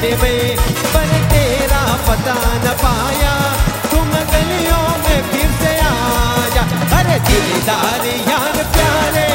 जाने में, पर तेरा पता न पाया। तुम गलियों में फिर से आया। अरे दिलदार यार प्यारे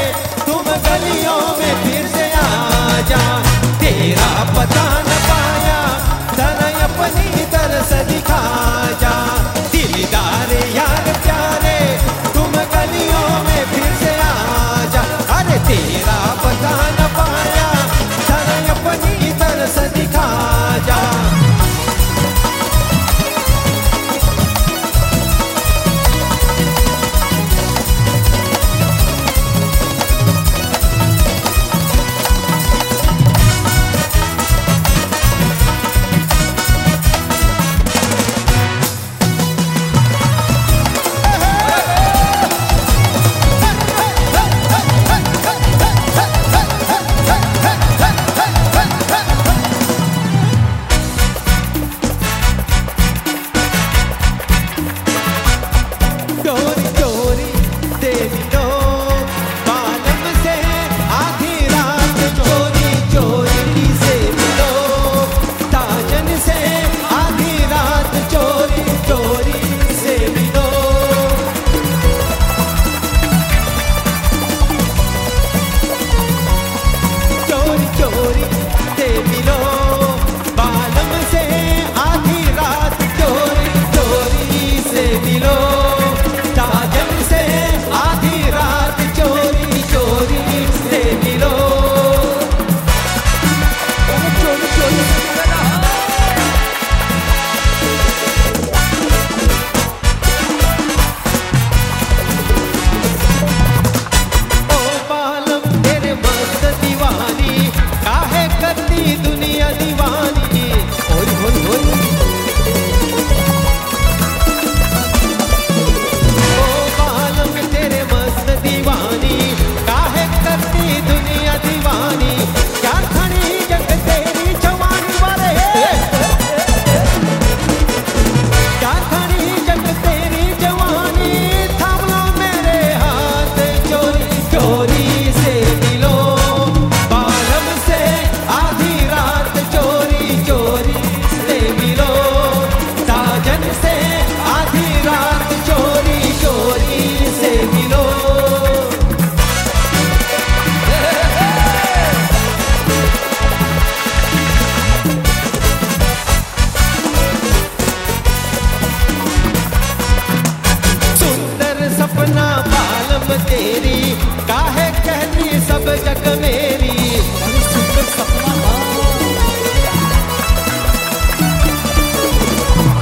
baby. तेरी, काहे कहती सब जग मेरी?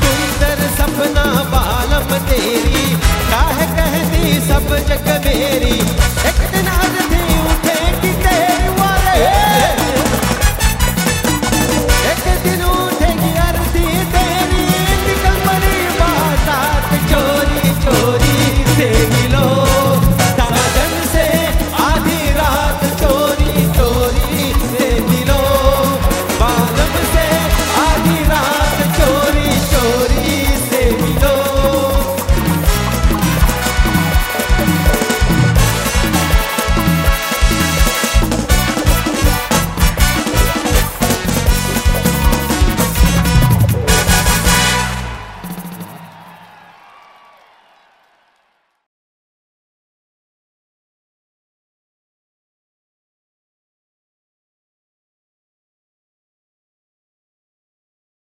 सुंदर सपना बालम तेरी, काहे कहती सब जग मेरी?